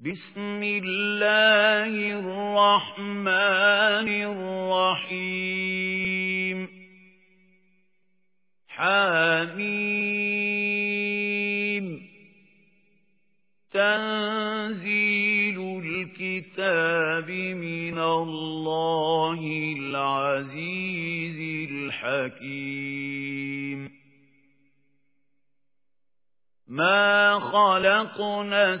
بسم الله الرحمن الرحيم. حميم. تنزيل الكتاب من الله العزيز الحكيم. ما خلقنا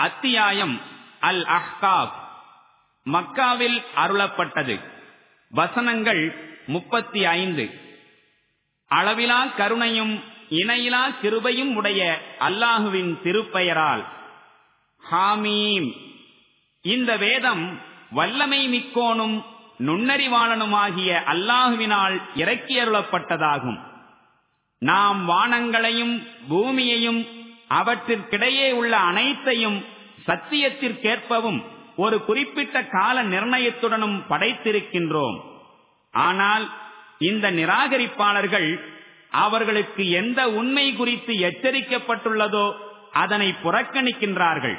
அத்தியாயம் அல் அஹ்காப். மக்காவில் அருளப்பட்டது. வசனங்கள் முப்பத்தி ஐந்து. அளவிலா கருணையும் இணையிலா கிருபையும் உடைய அல்லாஹுவின் திருப்பெயரால். ஹாமீம். இந்த வேதம் வல்லமை மிக்கோனும் நுண்ணறிவாளனுமாகிய அல்லாஹுவினால் இறக்கியருளப்பட்டதாகும் நாம் வானங்களையும் பூமியையும் அவற்றிற்கிடையே உள்ள அனைத்தையும் சத்தியத்திற்கேற்பவும் ஒரு குறிப்பிட்ட கால நிர்ணயத்துடனும் படைத்திருக்கின்றோம். ஆனால் இந்த நிராகரிப்பாளர்கள் அவர்களுக்கு எந்த உண்மை குறித்து எச்சரிக்கப்பட்டுள்ளதோ அதனை புறக்கணிக்கின்றார்கள்.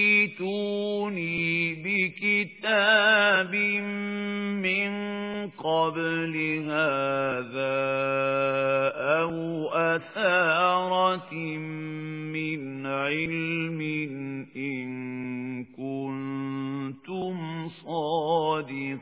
بكتاب من قبل هذا أو أثارة من علم إن كنتم صادقين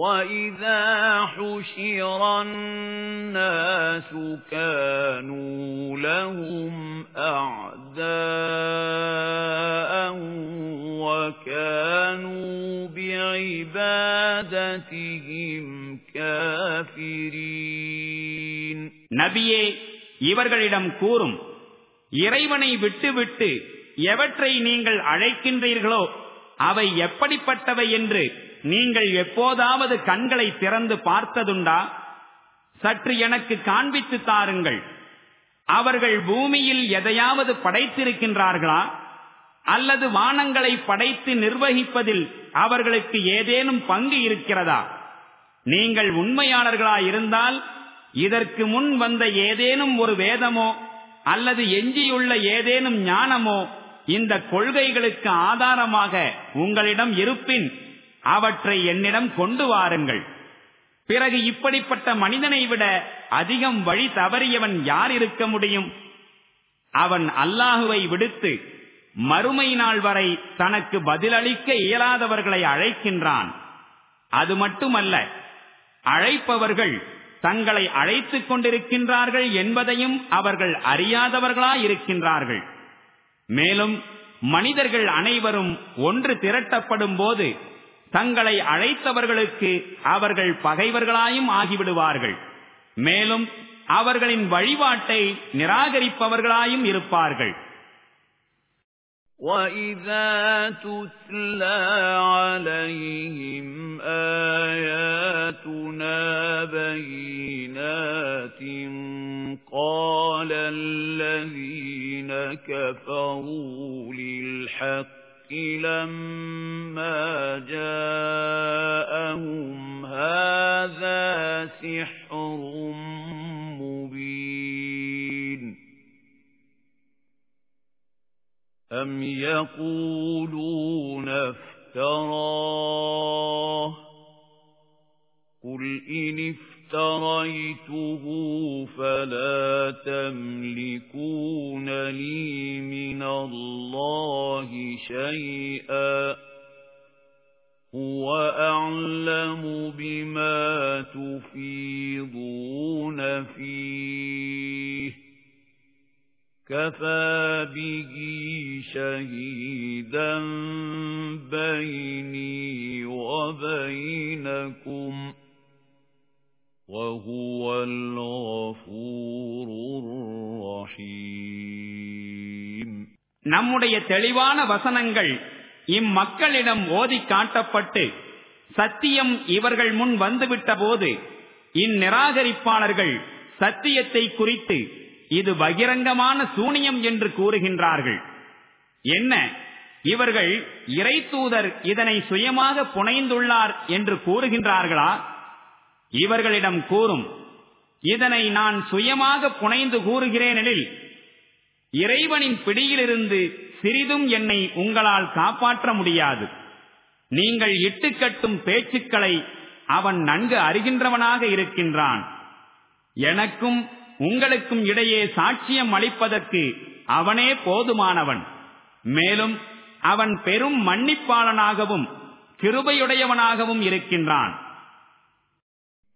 وَإِذَا حُشِرَ النَّاسُ كَانُوا لَهُمْ أَعْدَاءً وَكَانُوا بِعِبَادَتِهِمْ كَافِرِينَ நபியே இவர்களிடம் கூறும் இறைவனை விட்டுவிட்டு எவற்றை நீங்கள் அழைக்கின்றீர்களோ அவை எப்படிப்பட்டவை என்று நீங்கள் எப்போதாவது கண்களை திறந்து பார்த்ததுண்டா? சற்று எனக்கு காண்பித்து தாருங்கள். அவர்கள் பூமியில் எதையாவது படைத்திருக்கின்றார்களா? அல்லது வானங்களை படைத்து நிர்வகிப்பதில் அவர்களுக்கு ஏதேனும் பங்கு இருக்கிறதா? நீங்கள் உண்மையாளர்களாயிருந்தால் இதற்கு முன் வந்த ஏதேனும் ஒரு வேதமோ அல்லது எஞ்சியுள்ள ஏதேனும் ஞானமோ இந்த கொள்கைகளுக்கு ஆதாரமாக உங்களிடம் இருப்பின் அவற்றை என்னிடம் கொண்டு வாருங்கள். பிறகு இப்படிப்பட்ட மனிதனை விட அதிகம் வழி தவறியவன் யார் இருக்க முடியும்? அவன் அல்லாஹுவை விடுத்து மறுமை நாள் வரை தனக்கு பதிலளிக்க இயலாதவர்களை அழைக்கின்றான். அது மட்டுமல்ல அழைப்பவர்கள் தங்களை அழைத்துக் கொண்டிருக்கின்றார்கள் என்பதையும் அவர்கள் அறியாதவர்களாயிருக்கின்றார்கள். மேலும் மனிதர்கள் அனைவரும் ஒன்று திரட்டப்படும் போது தங்களை அழைத்தவர்களுக்கு அவர்கள் பகைவர்களாயும் ஆகிவிடுவார்கள் மேலும் அவர்களின் வழிபாட்டை நிராகரிப்பவர்களாயும் இருப்பார்கள் وَإِذَا تُتْلَى عَلَيْهِمْ آيَاتُنَا بَيِّنَاتٍ قَالَ الَّذِينَ كَفَرُوا لِلْحَقِّ لما جاءهم هذا سحر مبين أم يقولون افتراه قل إن افتراه اشتريته فلا تملكون لي من الله شيئا. هو أعلم بما تفيضون فيه. كفى به شهيدا بيني وبينكم. وهو الغفور الرحيم நம்முடைய தெளிவான வசனங்கள் இம்மக்களிடம் ஓதி காட்டப்பட்டு சத்தியம் இவர்கள் முன் வந்துவிட்ட போது இந்நிராகரிப்பாளர்கள் சத்தியத்தை குறித்து இது பகிரங்கமான சூனியம் என்று கூறுகின்றார்கள் என்ன இவர்கள் இறை தூதர் இதனை சுயமாக புனைந்துள்ளார் என்று கூறுகின்றார்களா இவர்களிடம் கூறும் இதனை நான் சுயமாக புனைந்து கூறுகிறேனெனில் இறைவனின் பிடியிலிருந்து சிறிதும் என்னை உங்களால் காப்பாற்ற முடியாது. நீங்கள் இட்டுக்கட்டும் பேச்சுக்களை அவன் நன்கு அறிகின்றவனாக இருக்கின்றான். எனக்கும் உங்களுக்கும் இடையே சாட்சியம் அளிப்பதற்கு அவனே போதுமானவன். மேலும் அவன் பெரும் மன்னிப்பாளனாகவும் கிருபையுடையவனாகவும் இருக்கின்றான்.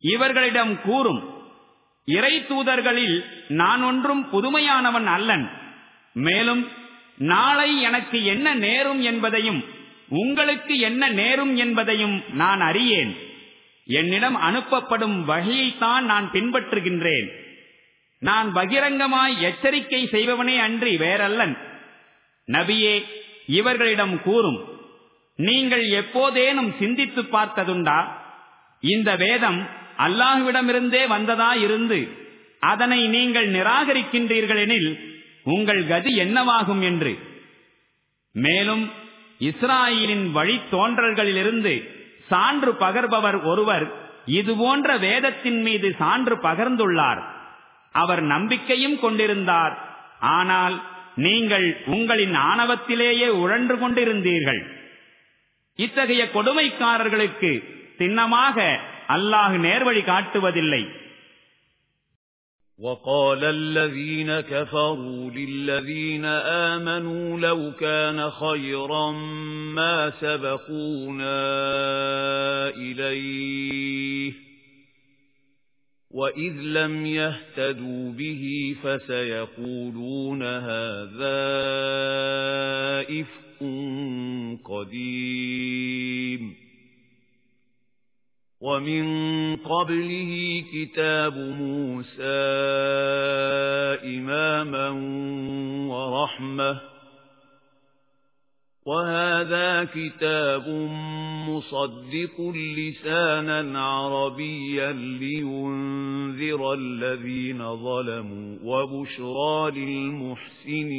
இவர்களிடம் கூறும் இறை தூதர்களில் நான் ஒன்றும் புதுமையானவன் அல்லன். மேலும் நாளை எனக்கு என்ன நேரும் என்பதையும் உங்களுக்கு என்ன நேரும் என்பதையும் நான் அறியேன். என்னிடம் அனுப்பப்படும் வகையைத்தான் நான் பின்பற்றுகின்றேன். நான் பகிரங்கமாய் எச்சரிக்கை செய்பவனே அன்றி வேறல்லன். நபியே இவர்களிடம் கூறும் நீங்கள் எப்போதேனும் சிந்தித்து பார்த்ததுண்டா? இந்த வேதம் அல்லாஹுவிடமிருந்தே வந்ததா இருந்து அதனை நீங்கள் நிராகரிக்கின்றீர்கள் எனில் உங்கள் கதி என்னவாகும் என்று. மேலும் இஸ்ராயலின் வழித்தோன்றல்களிலிருந்து சான்று பகர்பவர் ஒருவர் இதுபோன்ற வேதத்தின் மீது சான்று பகர்ந்துள்ளார். அவர் நம்பிக்கையும் கொண்டிருந்தார். ஆனால் நீங்கள் உங்களின் ஆணவத்திலேயே உழன்று கொண்டிருந்தீர்கள். இத்தகைய கொடுமைக்காரர்களுக்கு சின்னமாக அல்லாஹ் நேர்வழி காட்டுவதில்லை وقال الذين كفروا للذين آمنوا لو كان خيرا ما سبقونا إليه وَإِذْ لَمْ يَهْتَدُوا بِهِ فَسَيَقُولُونَ هَذَا إِفْكٌ قَدِيمٌ وَمِن قَبْلِهِ كِتَابُ مُوسَى إِمَامًا وَرَحْمَةً وَهَذَا كِتَابٌ مُصَدِّقٌ لِسَانًا عَرَبِيًّا لِيُنذِرَ الَّذِينَ ظَلَمُوا وَبُشْرَى لِلْمُحْسِنِينَ.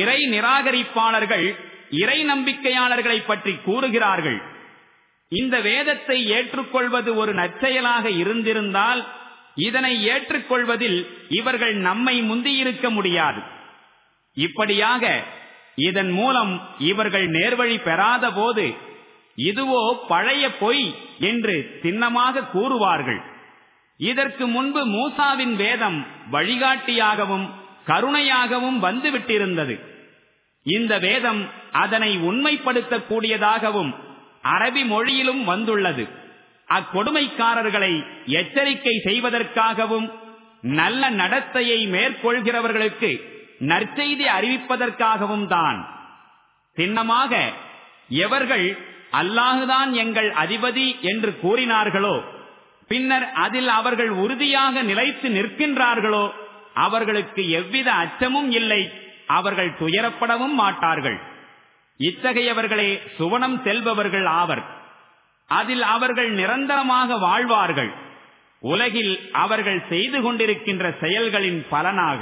இறை நிராகரிப்பாளர்கள் இறை நம்பிக்கையாளர்களை பற்றி கூறுகிறார்கள். இந்த வேதத்தை ஏற்றுக்கொள்வது ஒரு நற்செயலாக இருந்திருந்தால் இதனை ஏற்றுக்கொள்வதில் இவர்கள் நம்மை முந்தியிருக்க முடியாது. இப்படியாக இதன் மூலம் இவர்கள் நேர்வழி பெறாத போது இதுவோ பழைய பொய் என்று சின்னமாக கூறுவார்கள். இதற்கு முன்பு மூசாவின் வேதம் வழிகாட்டியாகவும் கருணையாகவும் வந்துவிட்டிருந்தது. இந்த வேதம் அதனை உண்மைப்படுத்தக்கூடியதாகவும் அரபி மொழியிலும் வந்துள்ளது. அக்கொடுமைக்காரர்களை எச்சரிக்கை செய்வதற்காகவும் நல்ல நடத்தையை மேற்கொள்கிறவர்களுக்கு நற்செய்தி அறிவிப்பதற்காகவும் தான். சின்னமாக எவர்கள் அல்லாஹுதான் எங்கள் அதிபதி என்று கூறினார்களோ பின்னர் அதில் அவர்கள் உறுதியாக நிலைத்து நிற்கின்றார்களோ அவர்களுக்கு எவ்வித அச்சமும் இல்லை அவர்கள் துயரப்படவும் மாட்டார்கள் இத்தகையவர்களே சுவனம் செல்பவர்கள் ஆவர் அதில் அவர்கள் நிரந்தரமாக வாழ்வார்கள் உலகில் அவர்கள் செய்து கொண்டிருக்கின்ற செயல்களின் பலனாக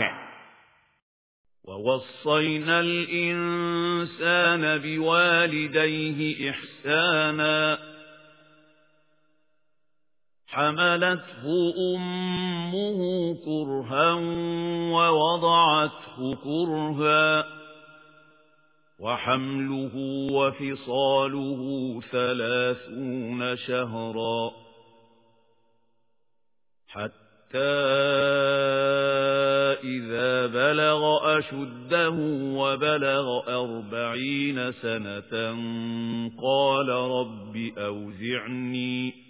وَوَصَّيْنَا الْإِنسَانَ بِوَالِدَيْهِ إِحْسَانًا حَمَلَتْهُ أُمُّهُ كُرْهًا وَوَضَعَتْهُ كُرْهًا وحمله وفصاله ثلاثون شهرا حتى إذا بلغ أشده وبلغ أربعين سنة قال رب أوزعني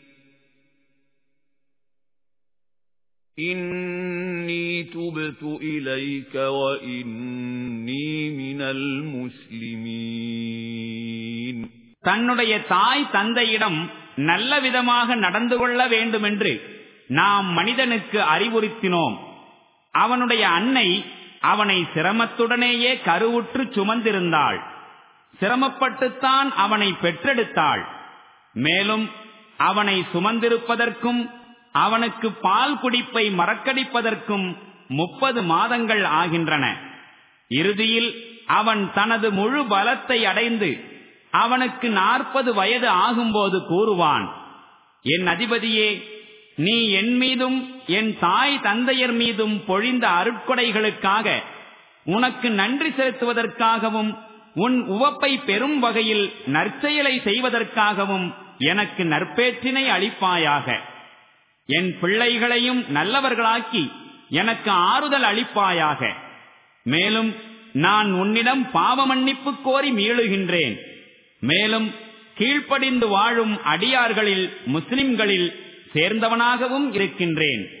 إِنِّي تُبْتُ إِلَيْكَ وَإِنِّي مِنَ الْمُسْلِمِينَ தன்னுடைய தாய் தந்தையிடம் நல்ல விதமாக நடந்து கொள்ள வேண்டுமென்று நாம் மனிதனுக்கு அறிவுறுத்தினோம் அவனுடைய அன்னை அவனை சிரமத்துடனேயே கருவுற்று சுமந்திருந்தாள் சிரமப்பட்டுத்தான் அவனை பெற்றெடுத்தாள் மேலும் அவனை சுமந்திருப்பதற்கும் அவனுக்கு பால் குடிப்பை மறக்கடிப்பதற்கும் முப்பது மாதங்கள் ஆகின்றன. இறுதியில் அவன் தனது முழு பலத்தை அடைந்து அவனுக்கு நாற்பது வயது ஆகும்போது கூறுவான் என் அதிபதியே நீ என் மீதும் என் தாய் தந்தையர் மீதும் பொழிந்த அருட்கொடைகளுக்காக உனக்கு நன்றி செலுத்துவதற்காகவும் உன் உவப்பை பெறும் வகையில் நற்செயலை செய்வதற்காகவும் எனக்கு நற்பேற்றினை அளிப்பாயாக. என் பிள்ளைகளையும் நல்லவர்களாக்கி எனக்கு ஆறுதல் அளிப்பாயாக. மேலும் நான் உன்னிடம் பாவ மன்னிப்பு கோரி மீளுகின்றேன். மேலும் கீழ்ப்படிந்து வாழும் அடியார்களில் முஸ்லிம்களில் சேர்ந்தவனாகவும் இருக்கின்றேன்.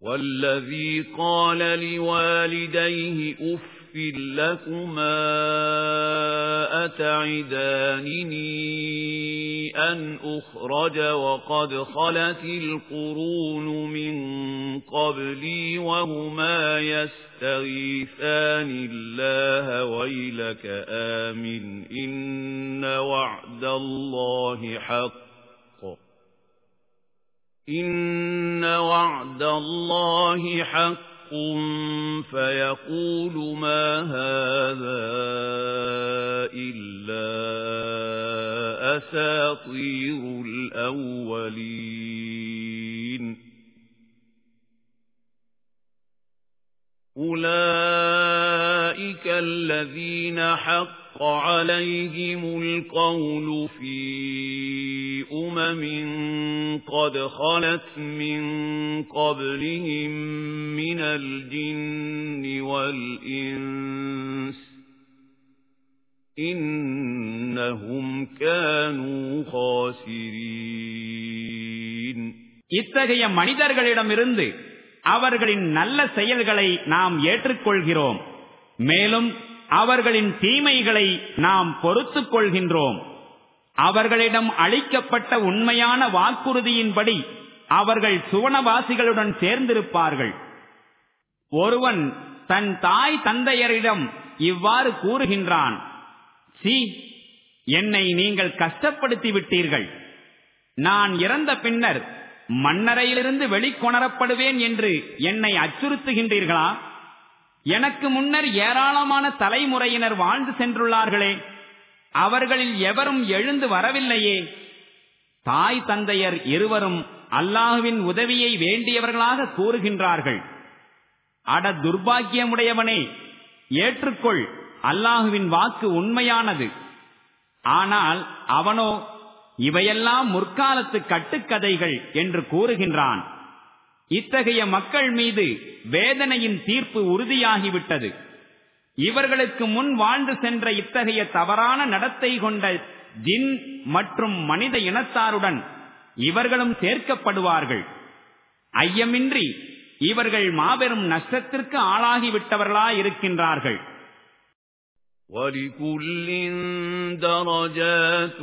وَالَّذِي قَالَ لِوَالِدَيْهِ أُفٍّ لَّكُمَا أَتَعِدَانِنِي أَنْ أُخْرَجَ وَقَدْ خَلَتِ الْقُرُونُ مِن قَبْلِي وَهُمَا يَسْتَغِيثَانِ اللَّهَ وَيْلَكَ آمِنْ إِنَّ وَعْدَ اللَّهِ حَقٌّ إِنَّ وَعْدَ اللَّهِ حَقٌّ فيقول ما هذا إلا أساطير الأولين أولئك الذين حق عليهم القول في أمم قد خلت من قبلهم من الجن والإنس إنهم كانوا خاسرين இத்தகைய மனிதர்களிடமிருந்து அவர்களின் நல்ல செயல்களை நாம் ஏற்றுக்கொள்கிறோம் மேலும் அவர்களின் தீமைகளை நாம் பொறுத்துக் கொள்கின்றோம். அவர்களிடம் அளிக்கப்பட்ட உண்மையான வாக்குறுதியின்படி அவர்கள் சுவனவாசிகளுடன் சேர்ந்திருப்பார்கள். ஒருவன் தன் தாய் தந்தையரிடம் இவ்வாறு கூறுகின்றான் சி என்னை நீங்கள் கஷ்டப்படுத்தி விட்டீர்கள் நான் இறந்த பின்னர் மன்னரையிலிருந்து வெளிக்கொணரப்படுவேன் என்று என்னை அச்சுறுத்துகின்றீர்களா? எனக்கு முன்னர் ஏராளமான தலைமுறையினர் வாழ்ந்து சென்றுள்ளார்களே. அவர்களில் எவரும் எழுந்து வரவில்லையே. தாய் தந்தையர் இருவரும் அல்லாஹுவின் உதவியை வேண்டியவர்களாக கூறுகின்றார்கள். அட துர்பாக்கியமுடையவனே ஏற்றுக்கொள். அல்லாஹுவின் வாக்கு உண்மையானது. ஆனால் அவனோ இவையெல்லாம் முற்காலத்து கட்டுக்கதைகள் என்று கூறுகின்றான். இத்தகைய மக்கள் மீது வேதனையின் தீர்ப்பு உறுதியாகிவிட்டது இவர்களுக்கு முன் வாழ்ந்து சென்ற இத்தகைய தவறான நடத்தை கொண்ட ஜின் மற்றும் மனித இனத்தாருடன் இவர்களும் சேர்க்கப்படுவார்கள் ஐயமின்றி இவர்கள் மாபெரும் நஷ்டத்திற்கு ஆளாகிவிட்டவர்களாயிருக்கின்றார்கள் وَلِكُلٍّ دَرَجَاتٌ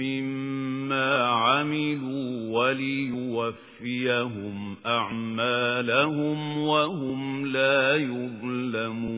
مِّمَّا عَمِلُوا وَلِيُوَفِّيَهُمْ أَعْمَالَهُمْ وَهُمْ لَا يُظْلَمُونَ.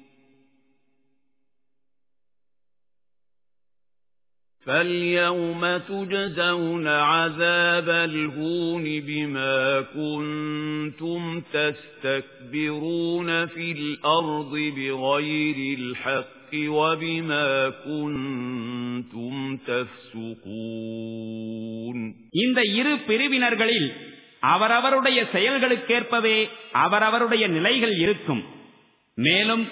فَالْيَوْمَ تُجْزَوْنَ عَذَابَ الْهُونِ بِمَا كُنتُمْ تَسْتَكْبِرُونَ فِي الْأَرْضِ بِغَيْرِ الْحَقِّ وَبِمَا كُنتُمْ تَفْسُقُونَ இந்த இரு பிரிவினர்களில் அவரவருடைய செயல்களுக்கேற்பவே அவரவருடைய நிலைகள் இருக்கும் மேலும்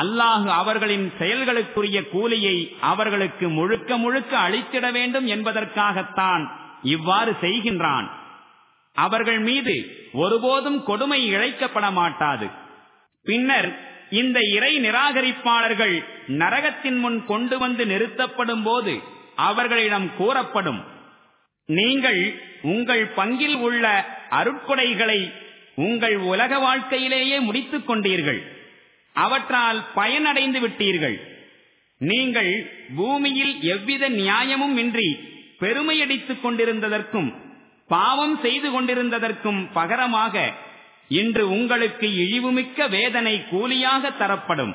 அல்லாஹு அவர்களின் செயல்களுக்குரிய கூலியை அவர்களுக்கு முழுக்க முழுக்க அளித்திட வேண்டும் என்பதற்காகத்தான் இவ்வாறு செய்கின்றான். அவர்கள் மீது ஒருபோதும் கொடுமை இழைக்கப்பட மாட்டாது. பின்னர் இந்த இறை நிராகரிப்பாளர்கள் நரகத்தின் முன் கொண்டு வந்து நிறுத்தப்படும் போது அவர்களிடம் கூறப்படும் நீங்கள் உங்கள் பங்கில் உள்ள அருட்கொடைகளை உங்கள் உலக வாழ்க்கையிலேயே முடித்துக் கொண்டீர்கள். அவற்றால் பயனடைந்து விட்டீர்கள். நீங்கள் பூமியில் எவ்வித நியாயமும் இன்றி பெருமையடித்துக் கொண்டிருந்ததற்கும் பாவம் செய்து கொண்டிருந்ததற்கும் பகரமாக இன்று உங்களுக்கு இழிவுமிக்க வேதனை கூலியாக தரப்படும்.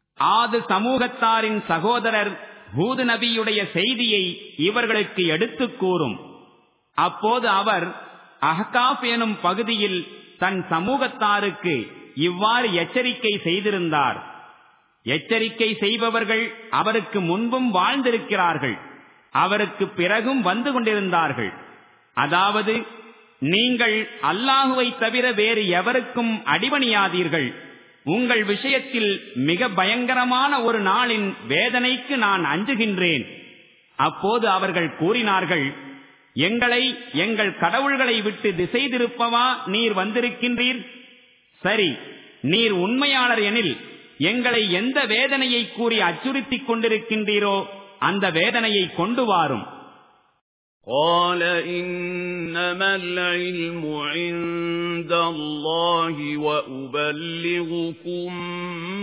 ஆது சமூகத்தாரின் சகோதரர் ஹூது நபியுடைய செய்தியை இவர்களுக்கு எடுத்துக் கூறும். அப்போது அவர் அஹ்காப் எனும் பகுதியில் தன் சமூகத்தாருக்கு இவ்வாறு எச்சரிக்கை செய்திருந்தார். எச்சரிக்கை செய்பவர்கள் அவருக்கு முன்பும் வாழ்ந்திருக்கிறார்கள். அவருக்கு பிறகும் வந்து கொண்டிருந்தார்கள். அதாவது நீங்கள் அல்லாஹுவை தவிர வேறு எவருக்கும் அடிபணியாதீர்கள். உங்கள் விஷயத்தில் மிக பயங்கரமான ஒரு நாளின் வேதனைக்கு நான் அஞ்சுகின்றேன். அப்போது அவர்கள் கூறினார்கள் எங்களை எங்கள் கடவுள்களை விட்டு திசை திருப்பவா நீர் வந்திருக்கின்றீர்? சரி நீர் உண்மையாளர் எனில் எங்களை எந்த வேதனையை கூறி அச்சுறுத்திக் கொண்டிருக்கின்றீரோ அந்த வேதனையை கொண்டு வாரும். قال إنما العلم عند الله وأبلغكم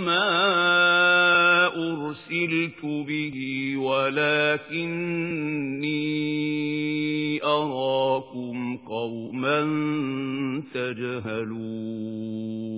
ما أرسلت به ولكني أراكم قوما تجهلون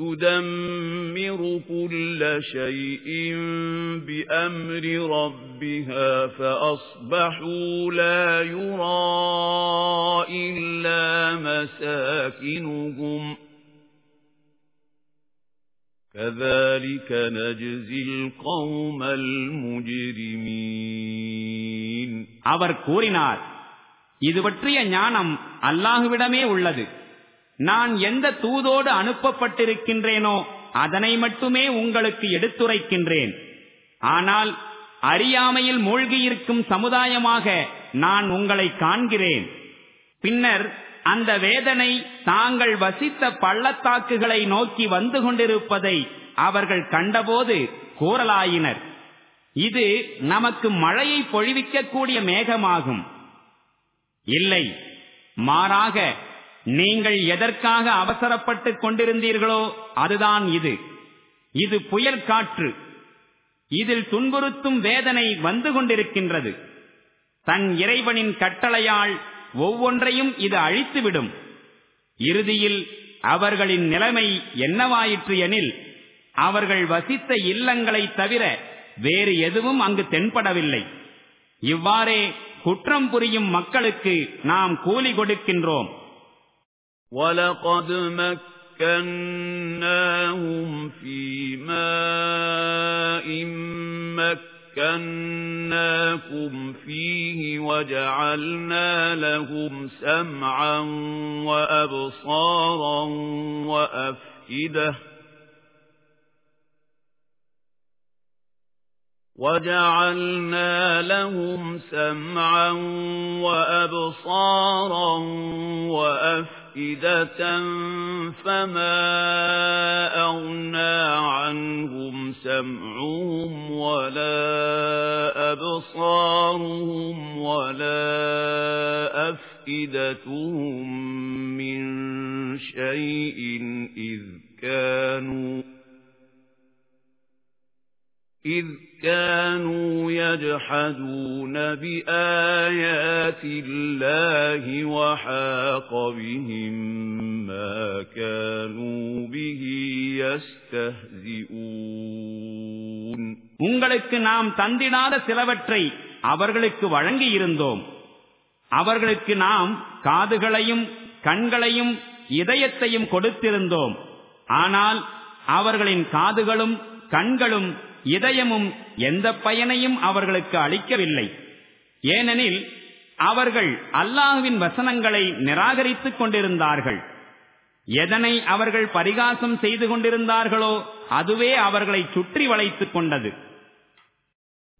تُدَمِّرُ كُلَّ شَيْءٍ بِأَمْرِ رَبِّهَا فَأَصْبَحُوا لَا يُرَى إِلَّا مَسَاكِنُهُمْ كَذَلِكَ نَجْزِي الْقَوْمَ الْمُجْرِمِينَ அவர் கூறினார் இது பற்றிய ஞானம் அல்லாஹுவிடமே உள்ளது நான் எந்த தூதோடு அனுப்பப்பட்டிருக்கின்றேனோ அதனை மட்டுமே உங்களுக்கு எடுத்துரைக்கின்றேன். ஆனால் அறியாமையில் மூழ்கியிருக்கும் சமுதாயமாக நான் உங்களை காண்கிறேன். பின்னர் அந்த வேதனை தாங்கள் வசித்த பள்ளத்தாக்குகளை நோக்கி வந்து கொண்டிருப்பதை அவர்கள் கண்டபோது கூறலாயினர். இது நமக்கு மழையை பொழிவிக்கக்கூடிய மேகமாகும். இல்லை மாறாக நீங்கள் எதற்காக அவசரப்பட்டுக் கொண்டிருந்தீர்களோ அதுதான் இது. இது புயல் காற்று. இதில் துன்புறுத்தும் வேதனை வந்து கொண்டிருக்கின்றது. தன் இறைவனின் கட்டளையால் ஒவ்வொன்றையும் இது அழித்துவிடும். இறுதியில் அவர்களின் நிலைமை என்னவாயிற்று எனில் அவர்கள் வசித்த இல்லங்களை தவிர வேறு எதுவும் அங்கு தென்படவில்லை. இவ்வாறே குற்றம் புரியும் மக்களுக்கு நாம் கூலி கொடுக்கின்றோம். وَلَقَدْ مَكَّنَّاهُمْ فِي مَاءٍ مَكَّنَّاكُمْ فِيهِ وَجَعَلْنَا لَهُمْ سَمْعًا وَأَبْصَارًا وَأَفْئِدَةً وَجَعَلْنَا لَهُمْ سَمْعًا وَأَبْصَارًا وَأَفْئِدَةً أَفْئِدَةً فَمَا أَغْنَى عَنْهُمْ سَمْعُهُمْ وَلَا أَبْصَارُهُمْ وَلَا أَفْئِدَتُهُم مِّن شَيْءٍ إِذْ كَانُوا إِذْ كَانُوا يَجْحَدُونَ بِآيَاتِ اللَّهِ وَحَاقَ بِهِم مَّا كَانُوا بِهِ يَسْتَهْزِئُونَ உங்களுக்கு நாம் தந்திடாத சிலவற்றை அவர்களுக்கு வழங்கி இருந்தோம் அவர்களுக்கு நாம் காதுகளையும் கண்களையும் இதயத்தையும் கொடுத்திருந்தோம் ஆனால் அவர்களின் காதுகளும் கண்களும் இதயமும் எந்த பயனையும் அவர்களுக்கு அளிக்கவில்லை. ஏனெனில் அவர்கள் அல்லாஹுவின் வசனங்களை நிராகரித்துக் கொண்டிருந்தார்கள். எதனை அவர்கள் பரிகாசம் செய்து கொண்டிருந்தார்களோ அதுவே அவர்களை சுற்றி வளைத்துக் கொண்டது.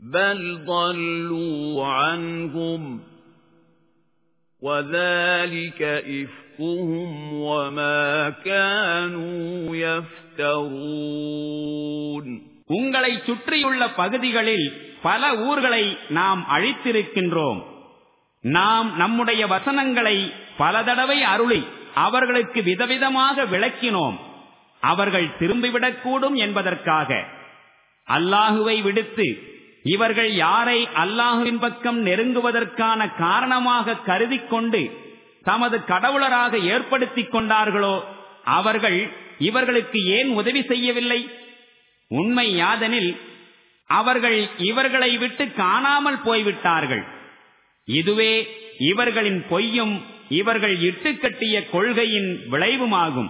بَلْ ضَلُّوا عَنْهُمْ وَذَلِكَ إِفْكُهُمْ وَمَا كَانُوا يَفْتَرُونَ உங்களை சுற்றியுள்ள பகுதிகளில் பல ஊர்களை நாம் அழித்திருக்கின்றோம் நாம் நம்முடைய வசனங்களை பல தடவை அருளி அவர்களுக்கு விதவிதமாக விளக்கினோம் அவர்கள் திரும்பிவிடக்கூடும் என்பதற்காக அல்லாஹுவை விடுத்து இவர்கள் யாரை அல்லாஹுவின் பக்கம் நெருங்குவதற்கான காரணமாக கருதி கொண்டு தமது கடவுளராக ஏற்படுத்திக் கொண்டார்களோ அவர்கள் இவர்களுக்கு ஏன் உதவி செய்யவில்லை? உண்மை யாதனில் அவர்கள் இவர்களை விட்டு காணாமல் போய்விட்டார்கள். இதுவே இவர்களின் பொய்யும் இவர்கள் இட்டுக்கட்டிய கொள்கையின் விளைவுமாகும்.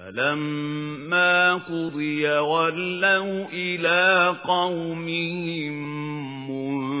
فَلَمَّا قُضِيَ وَلَّوْا إِلَى قَوْمِهِمْ مُنذِرِينَ.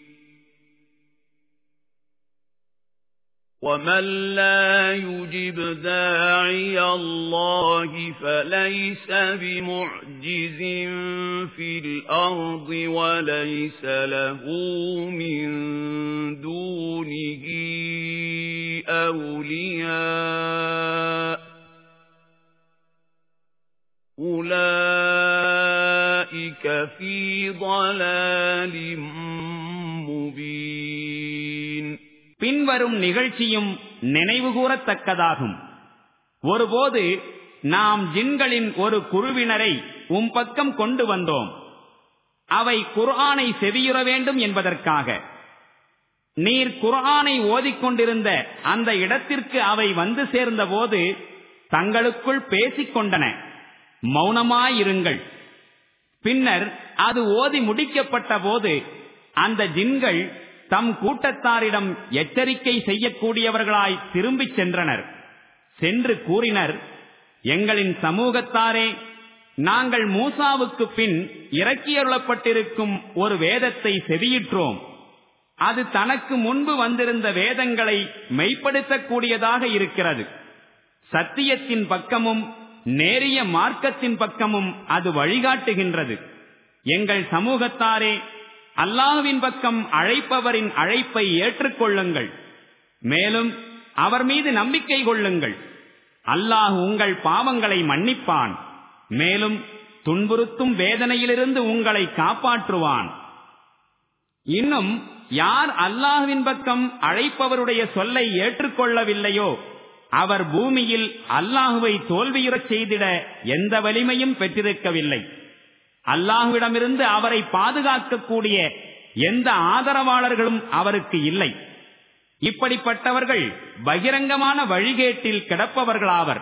وَمَن لَّا يُجِبْ دَاعِيَ اللَّهِ فَلَيْسَ بِمُعْجِزٍ فِي الْأَرْضِ وَلَيْسَ لَهُ مِن دُونِهِ أَوْلِيَاءُ أُولَئِكَ فِي ضَلَالٍ பின்வரும் நிகழ்ச்சியும் நினைவுகூரத்தக்கதாகும் ஒருபோது நாம் ஜின்களின் ஒரு குருவினரை உம் பக்கம் கொண்டு வந்தோம். அவை குர்ஆனை செவியுற வேண்டும் என்பதற்காக. நீர் குர்ஆனை ஓதிக்கொண்டிருந்த அந்த இடத்திற்கு அவை வந்து சேர்ந்தபோது தங்களுக்குள் பேசிக் கொண்டன மௌனமாயிருங்கள். பின்னர் அது ஓதி முடிக்கப்பட்ட போது அந்த ஜின்கள் தம் கூட்டத்தாரிடம் எச்சரிக்கை செய்யக்கூடியவர்களாய் திரும்பிச் சென்றனர். சென்று கூறினர் எங்களின் சமூகத்தாரே நாங்கள் மூசாவுக்கு பின் இறக்கியருளப்பட்டிருக்கும் ஒரு வேதத்தை செவியிற்றோம். அது தனக்கு முன்பு வந்திருந்த வேதங்களை மெய்ப்படுத்தக்கூடியதாக இருக்கிறது. சத்தியத்தின் பக்கமும் நேரிய மார்க்கத்தின் பக்கமும் அது வழிகாட்டுகின்றது. எங்கள் சமூகத்தாரே அல்லாஹுவின் பக்கம் அழைப்பவரின் அழைப்பை ஏற்றுக்கொள்ளுங்கள். மேலும் அவர் மீது நம்பிக்கை கொள்ளுங்கள். அல்லாஹ் உங்கள் பாவங்களை மன்னிப்பான். மேலும் துன்புறுத்தும் வேதனையிலிருந்து உங்களை காப்பாற்றுவான். இன்னும் யார் அல்லாஹுவின் பக்கம் அழைப்பவருடைய சொல்லை ஏற்றுக்கொள்ளவில்லையோ அவர் பூமியில் அல்லாஹுவை தோல்வியுறச் செய்திட எந்த வலிமையும் பெற்றிருக்கவில்லை. அல்லாஹுவிடமிருந்து அவரை பாதுகாக்கக்கூடிய எந்த ஆதரவாளர்களும் அவருக்கு இல்லை. இப்படிப்பட்டவர்கள் பகிரங்கமான வழிகேட்டில் கிடப்பவர்களாவர்.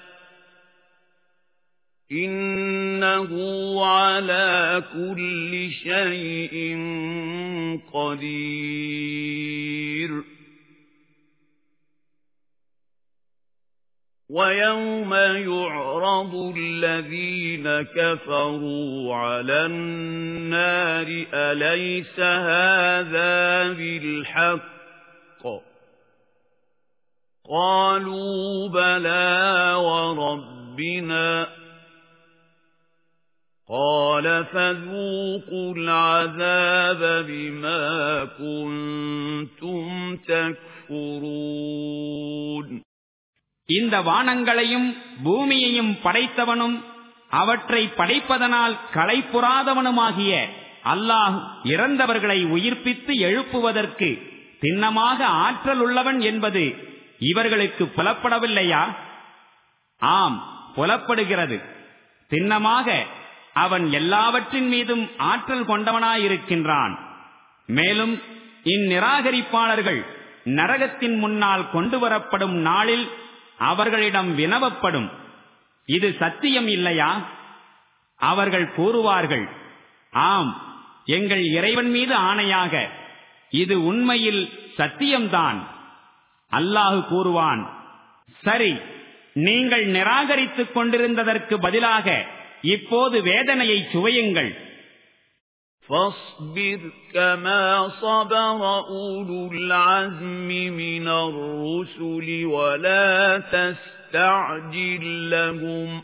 إِنَّهُ عَلَى كُلِّ شَيْءٍ قَدِيرٌ وَيَوْمَ يُعْرَضُ الَّذِينَ كَفَرُوا عَلَى النَّارِ أَلَيْسَ هَذَا بِالْحَقِّ قالوا بلى وربنا قال فذوقوا العذاب بما كنتم تكفرون இந்த வானங்களையும் பூமியையும் படைத்தவனும் அவற்றை படைப்பதனால் களைப்புறாதவனுமாகிய அல்லாஹ் இறந்தவர்களை உயிர்ப்பித்து எழுப்புவதற்கு திண்ணமாக ஆற்றல் உள்ளவன் என்பது இவர்களுக்கு புலப்படவில்லையா ஆம் புலப்படுகிறது திண்ணமாக அவன் எல்லாவற்றின் மீதும் ஆற்றல் கொண்டவனாயிருக்கின்றான். மேலும் இந்நிராகரிப்பாளர்கள் நரகத்தின் முன்னால் கொண்டு வரப்படும் நாளில் அவர்களிடம் வினவப்படும். இது சத்தியம் இல்லையா? அவர்கள் கூறுவார்கள் ஆம் எங்கள் இறைவன் மீது ஆணையாக இது உண்மையில் சத்தியம்தான். அல்லாஹு கூறுவான் சரி நீங்கள் நிராகரித்துக் கொண்டிருந்ததற்கு பதிலாக இப்போது வேதனையை சுவையுங்கள் فاصبر كما صبر أولو العزم من الرسل ولا تستعجل لهم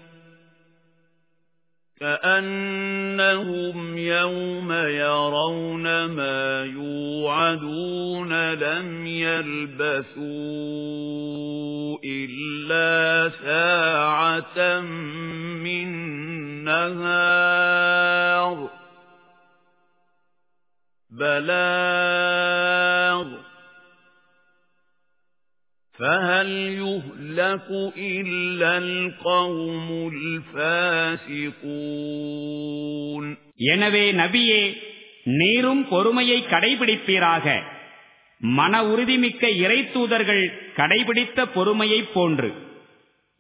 كأنهم يوم يرون ما يوعدون لم يلبثوا إلا ساعة من نهار بلاغ فهل يهلك إلا القوم الفاسقون எனவே நபியே நீரும் பொறுமையை கடைபிடிப்பீராக மன உறுதிமிக்க இறை தூதர்கள் கடைபிடித்த பொறுமையைப் போன்று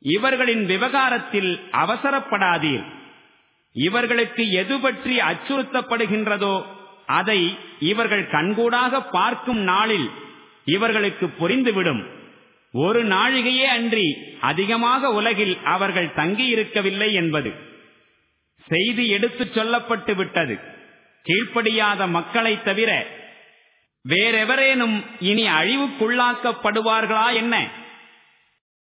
இவர்களின் விவகாரத்தில் அவசரப்படாதீர் இவர்களுக்கு எது பற்றி அச்சுறுத்தப்படுகின்றதோ அதை இவர்கள் கண்கூடாக பார்க்கும் நாளில் இவர்களுக்கு புரிந்துவிடும். ஒரு நாழிகையே அன்றி அதிகமாக உலகில் அவர்கள் தங்கியிருக்கவில்லை என்பது செய்தி எடுத்துச் சொல்லப்பட்டு விட்டது. கீழ்ப்படியாத மக்களை தவிர வேறெவரேனும் இனி அழிவுக்குள்ளாக்கப்படுவார்களா என்ன?